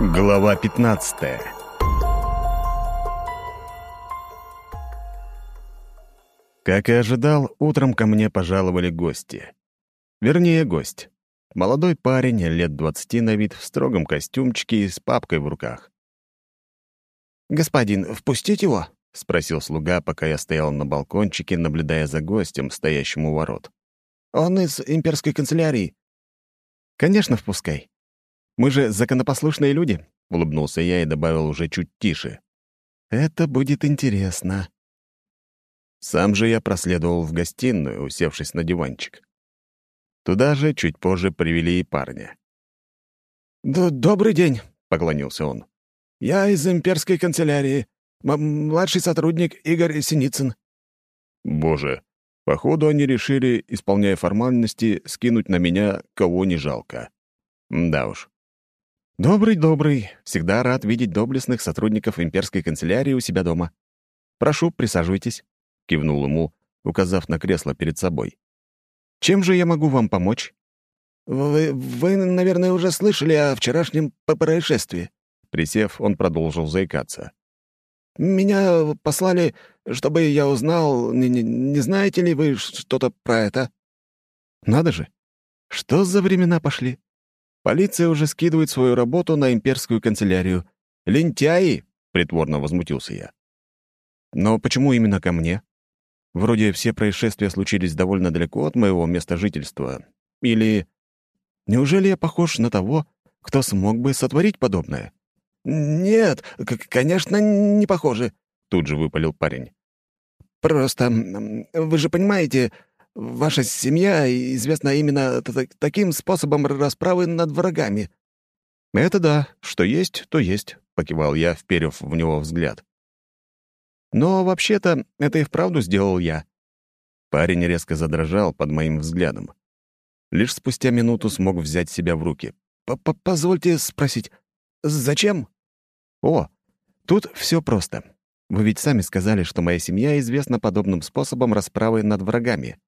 Глава 15 Как и ожидал, утром ко мне пожаловали гости. Вернее, гость. Молодой парень, лет двадцати на вид, в строгом костюмчике и с папкой в руках. «Господин, впустить его?» — спросил слуга, пока я стоял на балкончике, наблюдая за гостем, стоящим у ворот. «Он из имперской канцелярии». «Конечно, впускай. Мы же законопослушные люди», — улыбнулся я и добавил уже чуть тише. «Это будет интересно». Сам же я проследовал в гостиную, усевшись на диванчик. Туда же чуть позже привели и парня. «Добрый день», — поклонился он. «Я из имперской канцелярии. М младший сотрудник Игорь Синицын». «Боже, походу они решили, исполняя формальности, скинуть на меня кого не жалко. Да уж. «Добрый-добрый. Всегда рад видеть доблестных сотрудников имперской канцелярии у себя дома. Прошу, присаживайтесь», — кивнул ему, указав на кресло перед собой. «Чем же я могу вам помочь?» «Вы, вы наверное, уже слышали о вчерашнем происшествии?» Присев, он продолжил заикаться. «Меня послали, чтобы я узнал, не, не, не знаете ли вы что-то про это?» «Надо же! Что за времена пошли? Полиция уже скидывает свою работу на имперскую канцелярию. Лентяи!» — притворно возмутился я. «Но почему именно ко мне? Вроде все происшествия случились довольно далеко от моего места жительства. Или... Неужели я похож на того, кто смог бы сотворить подобное?» «Нет, конечно, не похожи», — тут же выпалил парень. «Просто, вы же понимаете, Ваша семья известна именно таким способом расправы над врагами». «Это да, что есть, то есть», — покивал я, вперев в него взгляд. «Но вообще-то это и вправду сделал я». Парень резко задрожал под моим взглядом. Лишь спустя минуту смог взять себя в руки. «Позвольте спросить, зачем?» «О, тут все просто. Вы ведь сами сказали, что моя семья известна подобным способом расправы над врагами.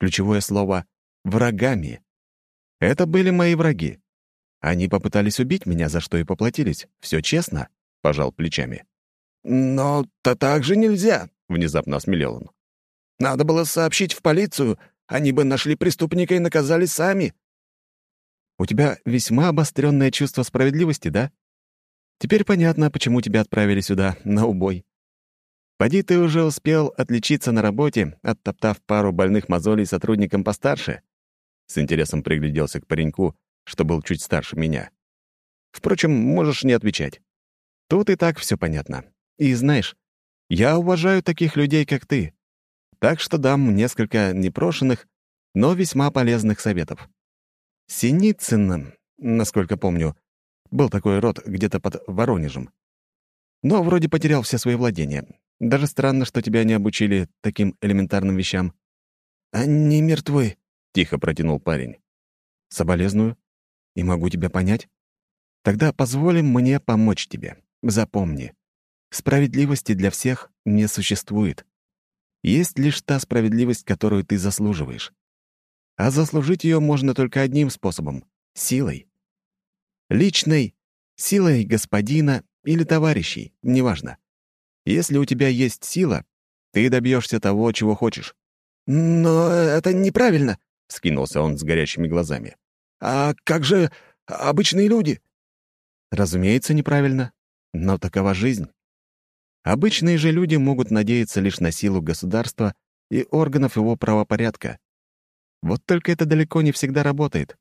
Ключевое слово «врагами». Это были мои враги. Они попытались убить меня, за что и поплатились. Все честно, — пожал плечами. «Но то так же нельзя», — внезапно осмелел он. «Надо было сообщить в полицию, они бы нашли преступника и наказали сами». «У тебя весьма обостренное чувство справедливости, да? Теперь понятно, почему тебя отправили сюда, на убой. Поди ты уже успел отличиться на работе, оттоптав пару больных мозолей сотрудникам постарше?» С интересом пригляделся к пареньку, что был чуть старше меня. «Впрочем, можешь не отвечать. Тут и так все понятно. И знаешь, я уважаю таких людей, как ты. Так что дам несколько непрошенных, но весьма полезных советов. Синицын, насколько помню, был такой род где-то под Воронежем. Но вроде потерял все свои владения. Даже странно, что тебя не обучили таким элементарным вещам». «Они мертвы», — тихо протянул парень. «Соболезную. И могу тебя понять. Тогда позволим мне помочь тебе. Запомни, справедливости для всех не существует. Есть лишь та справедливость, которую ты заслуживаешь. А заслужить ее можно только одним способом — силой. Личной, силой господина или товарищей, неважно. Если у тебя есть сила, ты добьешься того, чего хочешь». «Но это неправильно», — скинулся он с горящими глазами. «А как же обычные люди?» «Разумеется, неправильно. Но такова жизнь. Обычные же люди могут надеяться лишь на силу государства и органов его правопорядка. Вот только это далеко не всегда работает.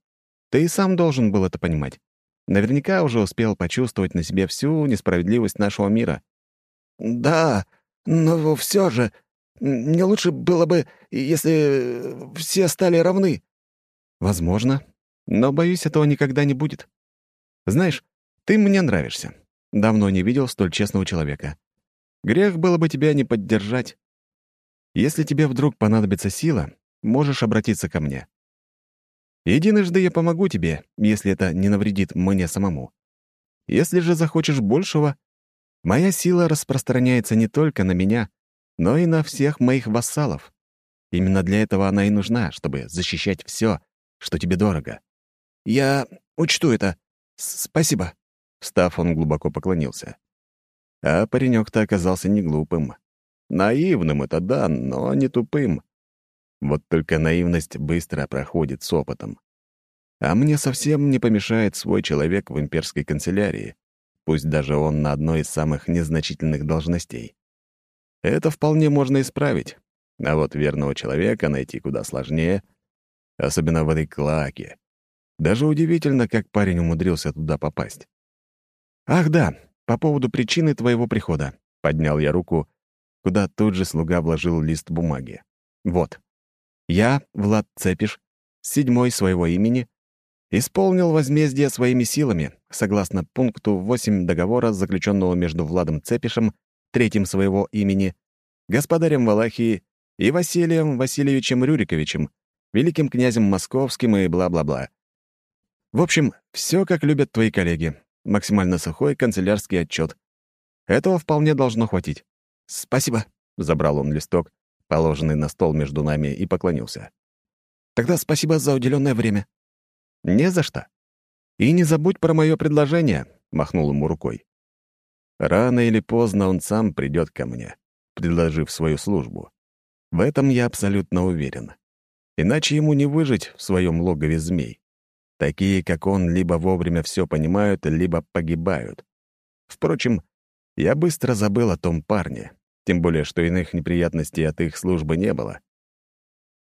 Ты и сам должен был это понимать. Наверняка уже успел почувствовать на себе всю несправедливость нашего мира. «Да, но все же, не лучше было бы, если все стали равны». «Возможно, но, боюсь, этого никогда не будет. Знаешь, ты мне нравишься. Давно не видел столь честного человека. Грех было бы тебя не поддержать. Если тебе вдруг понадобится сила, можешь обратиться ко мне. Единожды я помогу тебе, если это не навредит мне самому. Если же захочешь большего, Моя сила распространяется не только на меня, но и на всех моих вассалов. Именно для этого она и нужна, чтобы защищать все, что тебе дорого. Я учту это. Спасибо. Встав, он глубоко поклонился. А паренек-то оказался не глупым. Наивным это да, но не тупым. Вот только наивность быстро проходит с опытом. А мне совсем не помешает свой человек в имперской канцелярии, пусть даже он на одной из самых незначительных должностей. Это вполне можно исправить, а вот верного человека найти куда сложнее, особенно в этой клаке. Даже удивительно, как парень умудрился туда попасть. «Ах да, по поводу причины твоего прихода», — поднял я руку, куда тут же слуга вложил лист бумаги. «Вот. Я, Влад Цепиш, седьмой своего имени, исполнил возмездие своими силами, согласно пункту 8 договора, заключенного между Владом Цепишем, третьим своего имени, господарем Валахии и Василием Васильевичем Рюриковичем, великим князем московским и бла-бла-бла. В общем, все как любят твои коллеги. Максимально сухой канцелярский отчет. Этого вполне должно хватить. «Спасибо», — забрал он листок, положенный на стол между нами, и поклонился. «Тогда спасибо за уделенное время». «Не за что. И не забудь про мое предложение», — махнул ему рукой. «Рано или поздно он сам придет ко мне, предложив свою службу. В этом я абсолютно уверен. Иначе ему не выжить в своем логове змей. Такие, как он, либо вовремя все понимают, либо погибают. Впрочем, я быстро забыл о том парне, тем более, что иных неприятностей от их службы не было.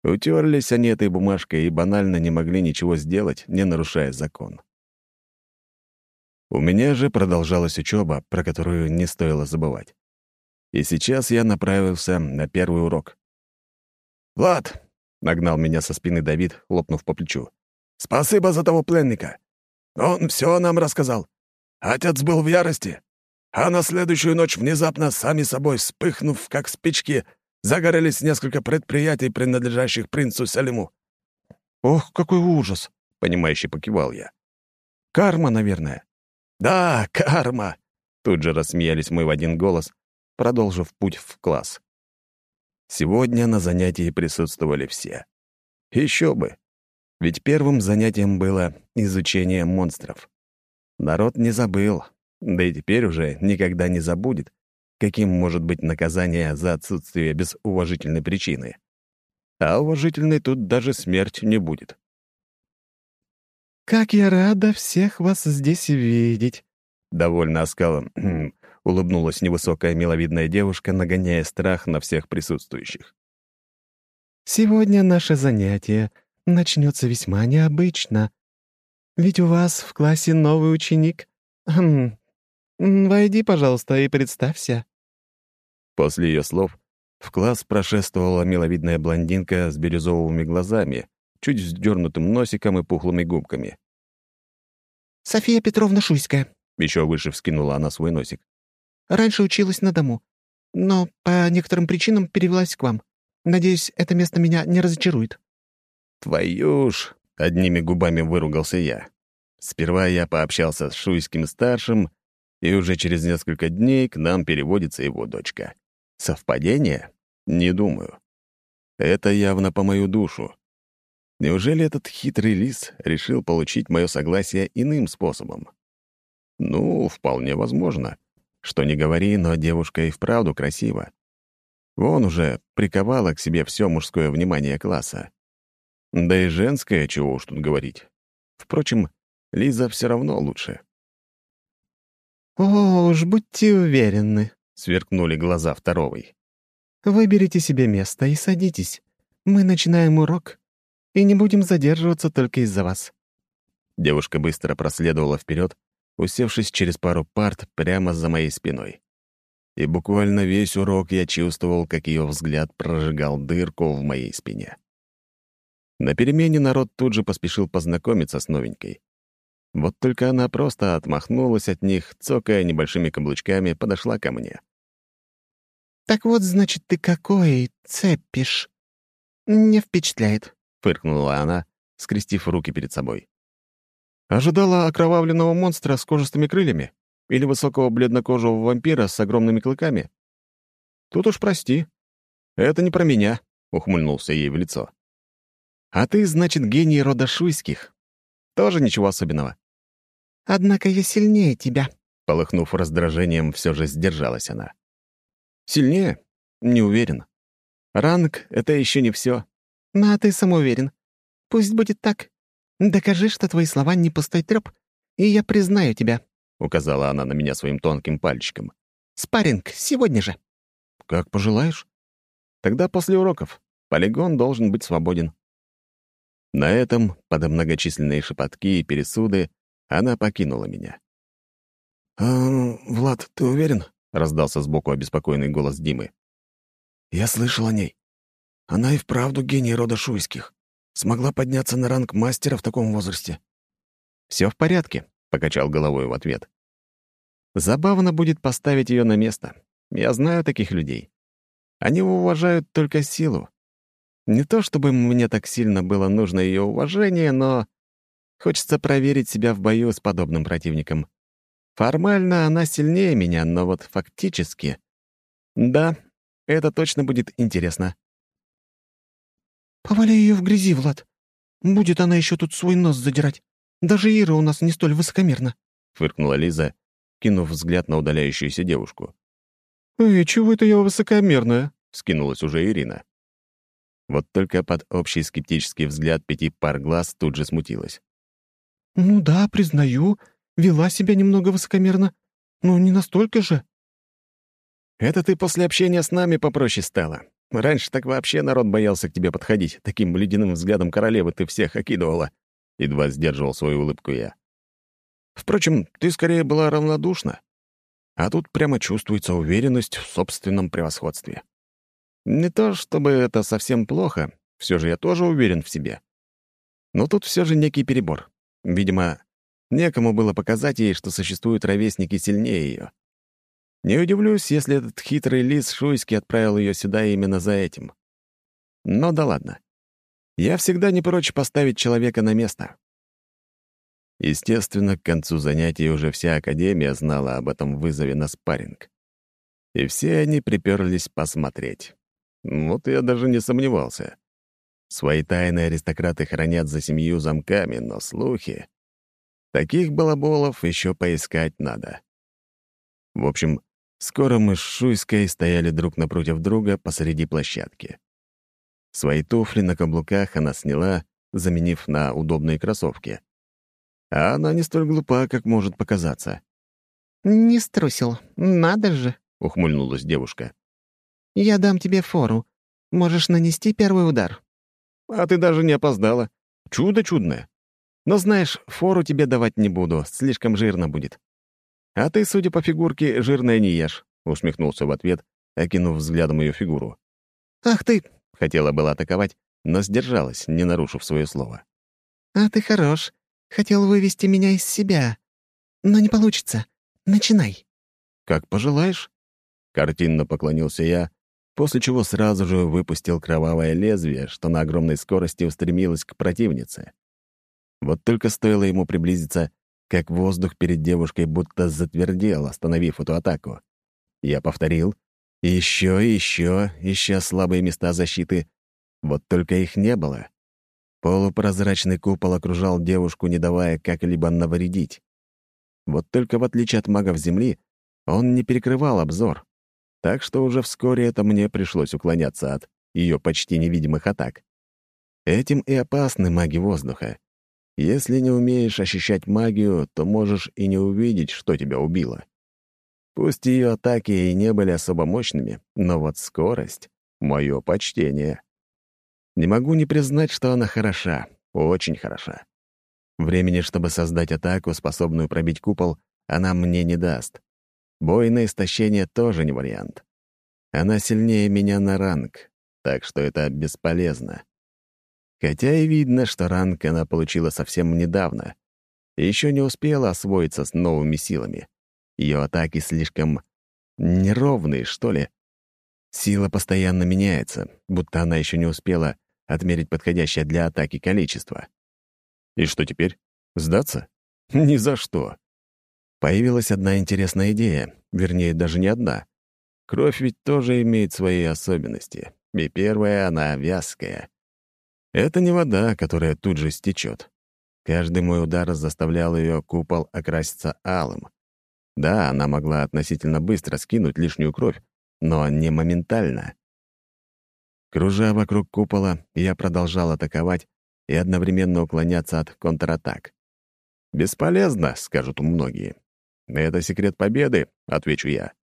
Утерлись они этой бумажкой и банально не могли ничего сделать, не нарушая закон. У меня же продолжалась учеба, про которую не стоило забывать. И сейчас я направился на первый урок. «Влад!» — нагнал меня со спины Давид, хлопнув по плечу. «Спасибо за того пленника. Он все нам рассказал. Отец был в ярости. А на следующую ночь внезапно, сами собой вспыхнув, как спички, загорелись несколько предприятий, принадлежащих принцу Салиму. «Ох, какой ужас!» — понимающе покивал я. «Карма, наверное». «Да, карма!» — тут же рассмеялись мы в один голос, продолжив путь в класс. Сегодня на занятии присутствовали все. Еще бы! Ведь первым занятием было изучение монстров. Народ не забыл, да и теперь уже никогда не забудет, каким может быть наказание за отсутствие без уважительной причины. А уважительной тут даже смерть не будет. «Как я рада всех вас здесь видеть!» Довольно оскалом улыбнулась невысокая миловидная девушка, нагоняя страх на всех присутствующих. «Сегодня наше занятие начнется весьма необычно. Ведь у вас в классе новый ученик. «Войди, пожалуйста, и представься». После ее слов в класс прошествовала миловидная блондинка с бирюзовыми глазами, чуть вздернутым носиком и пухлыми губками. «София Петровна Шуйская», — еще выше вскинула она свой носик. «Раньше училась на дому, но по некоторым причинам перевелась к вам. Надеюсь, это место меня не разочарует». «Твою ж!» — одними губами выругался я. Сперва я пообщался с Шуйским-старшим, и уже через несколько дней к нам переводится его дочка. Совпадение? Не думаю. Это явно по мою душу. Неужели этот хитрый лис решил получить мое согласие иным способом? Ну, вполне возможно. Что не говори, но девушка и вправду красива. Вон уже приковала к себе все мужское внимание класса. Да и женское, чего уж тут говорить. Впрочем, Лиза все равно лучше. «О, уж будьте уверены», — сверкнули глаза второвой. «Выберите себе место и садитесь. Мы начинаем урок, и не будем задерживаться только из-за вас». Девушка быстро проследовала вперед, усевшись через пару парт прямо за моей спиной. И буквально весь урок я чувствовал, как ее взгляд прожигал дырку в моей спине. На перемене народ тут же поспешил познакомиться с новенькой. Вот только она просто отмахнулась от них, цокая небольшими каблучками, подошла ко мне. «Так вот, значит, ты какой, цепишь?» «Не впечатляет», — фыркнула она, скрестив руки перед собой. «Ожидала окровавленного монстра с кожистыми крыльями? Или высокого бледнокожего вампира с огромными клыками? Тут уж прости. Это не про меня», — ухмыльнулся ей в лицо. «А ты, значит, гений рода Шуйских, тоже ничего особенного. Однако я сильнее тебя». Полыхнув раздражением, все же сдержалась она. «Сильнее? Не уверен. Ранг — это еще не все. «Ну, а ты самоуверен. Пусть будет так. Докажи, что твои слова не пустой трёп, и я признаю тебя», — указала она на меня своим тонким пальчиком. «Спарринг, сегодня же». «Как пожелаешь. Тогда после уроков. Полигон должен быть свободен». На этом, под многочисленные шепотки и пересуды, она покинула меня. «А, Влад, ты уверен?» — раздался сбоку обеспокоенный голос Димы. «Я слышал о ней. Она и вправду гений рода Шуйских. Смогла подняться на ранг мастера в таком возрасте». Все в порядке», — покачал головой в ответ. «Забавно будет поставить ее на место. Я знаю таких людей. Они уважают только силу. Не то чтобы мне так сильно было нужно ее уважение, но хочется проверить себя в бою с подобным противником. Формально она сильнее меня, но вот фактически... Да, это точно будет интересно. «Повали ее в грязи, Влад. Будет она еще тут свой нос задирать. Даже Ира у нас не столь высокомерна», — фыркнула Лиза, кинув взгляд на удаляющуюся девушку. «Эй, чего это я высокомерная?» — скинулась уже Ирина. Вот только под общий скептический взгляд пяти пар глаз тут же смутилась. «Ну да, признаю, вела себя немного высокомерно, но не настолько же». «Это ты после общения с нами попроще стала. Раньше так вообще народ боялся к тебе подходить. Таким ледяным взглядом королевы ты всех окидывала». Едва сдерживал свою улыбку я. «Впрочем, ты скорее была равнодушна. А тут прямо чувствуется уверенность в собственном превосходстве. Не то чтобы это совсем плохо, все же я тоже уверен в себе. Но тут все же некий перебор. Видимо, некому было показать ей, что существуют ровесники сильнее ее. Не удивлюсь, если этот хитрый лис Шуйский отправил ее сюда именно за этим. Но да ладно. Я всегда не прочь поставить человека на место. Естественно, к концу занятий уже вся Академия знала об этом вызове на спарринг. И все они приперлись посмотреть. Вот я даже не сомневался. Свои тайны аристократы хранят за семью замками, но слухи... Таких балаболов еще поискать надо. В общем, скоро мы с Шуйской стояли друг напротив друга посреди площадки. Свои туфли на каблуках она сняла, заменив на удобные кроссовки. А она не столь глупа, как может показаться. «Не струсил, надо же», — ухмыльнулась девушка. «Я дам тебе фору. Можешь нанести первый удар». А ты даже не опоздала. Чудо чудное. Но знаешь, фору тебе давать не буду, слишком жирно будет. А ты, судя по фигурке, жирное не ешь, усмехнулся в ответ, окинув взглядом ее фигуру. Ах ты! Хотела была атаковать, но сдержалась, не нарушив свое слово. А ты хорош. Хотел вывести меня из себя. Но не получится. Начинай. Как пожелаешь. Картинно поклонился я, после чего сразу же выпустил кровавое лезвие, что на огромной скорости устремилось к противнице. Вот только стоило ему приблизиться, как воздух перед девушкой будто затвердел, остановив эту атаку. Я повторил. Еще еще, ища слабые места защиты. Вот только их не было. Полупрозрачный купол окружал девушку, не давая как-либо навредить. Вот только в отличие от магов Земли, он не перекрывал обзор. Так что уже вскоре это мне пришлось уклоняться от ее почти невидимых атак. Этим и опасны маги воздуха. Если не умеешь ощущать магию, то можешь и не увидеть, что тебя убило. Пусть ее атаки и не были особо мощными, но вот скорость — мое почтение. Не могу не признать, что она хороша, очень хороша. Времени, чтобы создать атаку, способную пробить купол, она мне не даст. Бой на истощение тоже не вариант. Она сильнее меня на ранг, так что это бесполезно. Хотя и видно, что ранг она получила совсем недавно еще не успела освоиться с новыми силами. Ее атаки слишком неровные, что ли. Сила постоянно меняется, будто она еще не успела отмерить подходящее для атаки количество. И что теперь? Сдаться? Ни за что. Появилась одна интересная идея, вернее, даже не одна. Кровь ведь тоже имеет свои особенности, и первая — она вязкая. Это не вода, которая тут же стечет. Каждый мой удар заставлял ее купол окраситься алым. Да, она могла относительно быстро скинуть лишнюю кровь, но не моментально. Кружа вокруг купола, я продолжал атаковать и одновременно уклоняться от контратак. «Бесполезно», — скажут многие. «Это секрет победы», — отвечу я.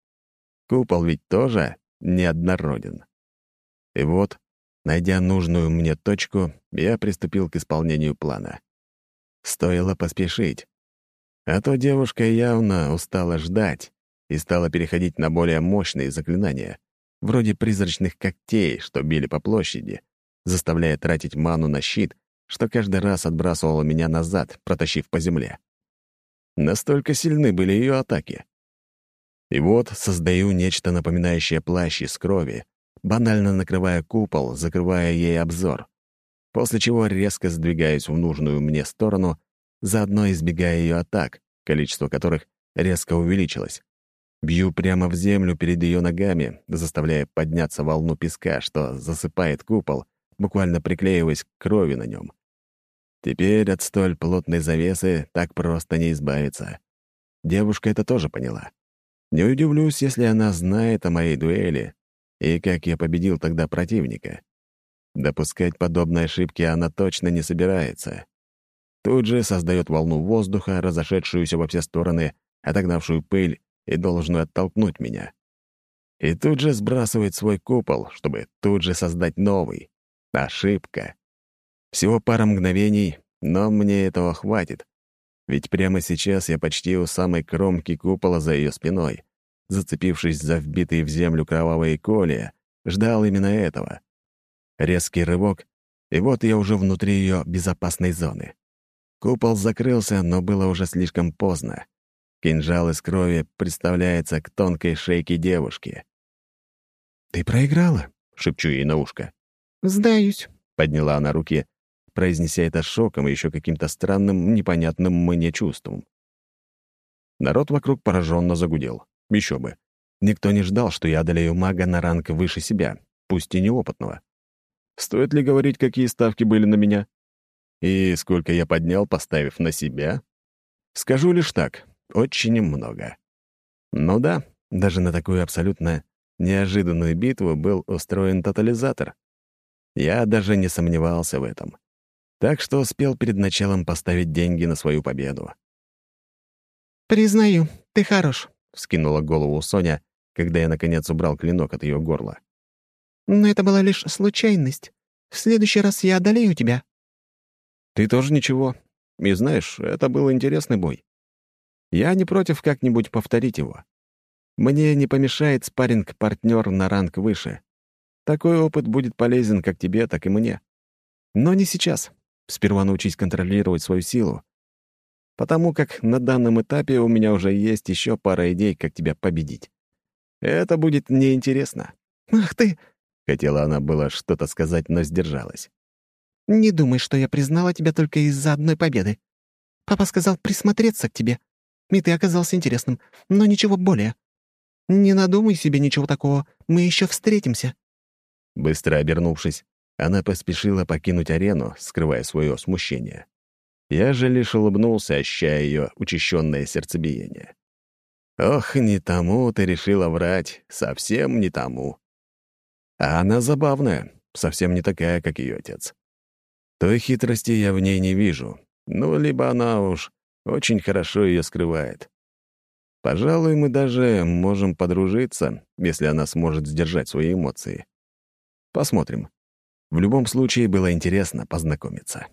Купол ведь тоже неоднороден. И вот, найдя нужную мне точку, я приступил к исполнению плана. Стоило поспешить. А то девушка явно устала ждать и стала переходить на более мощные заклинания, вроде призрачных когтей, что били по площади, заставляя тратить ману на щит, что каждый раз отбрасывало меня назад, протащив по земле. Настолько сильны были ее атаки. И вот создаю нечто напоминающее плащ из крови, банально накрывая купол, закрывая ей обзор, после чего резко сдвигаюсь в нужную мне сторону, заодно избегая ее атак, количество которых резко увеличилось. Бью прямо в землю перед ее ногами, заставляя подняться волну песка, что засыпает купол, буквально приклеиваясь к крови на нем. Теперь от столь плотной завесы так просто не избавиться. Девушка это тоже поняла. Не удивлюсь, если она знает о моей дуэли и как я победил тогда противника. Допускать подобные ошибки она точно не собирается. Тут же создает волну воздуха, разошедшуюся во все стороны, отогнавшую пыль и должную оттолкнуть меня. И тут же сбрасывает свой купол, чтобы тут же создать новый. Ошибка. Всего пара мгновений, но мне этого хватит, ведь прямо сейчас я почти у самой кромки купола за ее спиной, зацепившись за вбитые в землю кровавые колия, ждал именно этого. Резкий рывок, и вот я уже внутри ее безопасной зоны. Купол закрылся, но было уже слишком поздно. Кинжал из крови представляется к тонкой шейке девушки. «Ты проиграла?» — шепчу ей на ушко. «Сдаюсь», — подняла она руки, произнеся это шоком и еще каким-то странным, непонятным мне чувством. Народ вокруг пораженно загудел. Еще бы. Никто не ждал, что я одолею мага на ранг выше себя, пусть и неопытного. Стоит ли говорить, какие ставки были на меня? И сколько я поднял, поставив на себя? Скажу лишь так, очень много. Ну да, даже на такую абсолютно неожиданную битву был устроен тотализатор. Я даже не сомневался в этом так что успел перед началом поставить деньги на свою победу. «Признаю, ты хорош», — вскинула голову Соня, когда я, наконец, убрал клинок от ее горла. «Но это была лишь случайность. В следующий раз я одолею тебя». «Ты тоже ничего. И знаешь, это был интересный бой. Я не против как-нибудь повторить его. Мне не помешает спарринг партнер на ранг выше. Такой опыт будет полезен как тебе, так и мне. Но не сейчас. Сперва научись контролировать свою силу. Потому как на данном этапе у меня уже есть еще пара идей, как тебя победить. Это будет неинтересно. «Ах ты!» — хотела она было что-то сказать, но сдержалась. «Не думай, что я признала тебя только из-за одной победы. Папа сказал присмотреться к тебе, и ты оказался интересным, но ничего более. Не надумай себе ничего такого, мы еще встретимся». Быстро обернувшись, она поспешила покинуть арену, скрывая свое смущение. Я же лишь улыбнулся, ощущая ее учащенное сердцебиение. «Ох, не тому ты решила врать, совсем не тому». А она забавная, совсем не такая, как ее отец. Той хитрости я в ней не вижу. Ну, либо она уж очень хорошо ее скрывает. Пожалуй, мы даже можем подружиться, если она сможет сдержать свои эмоции. Посмотрим. В любом случае было интересно познакомиться.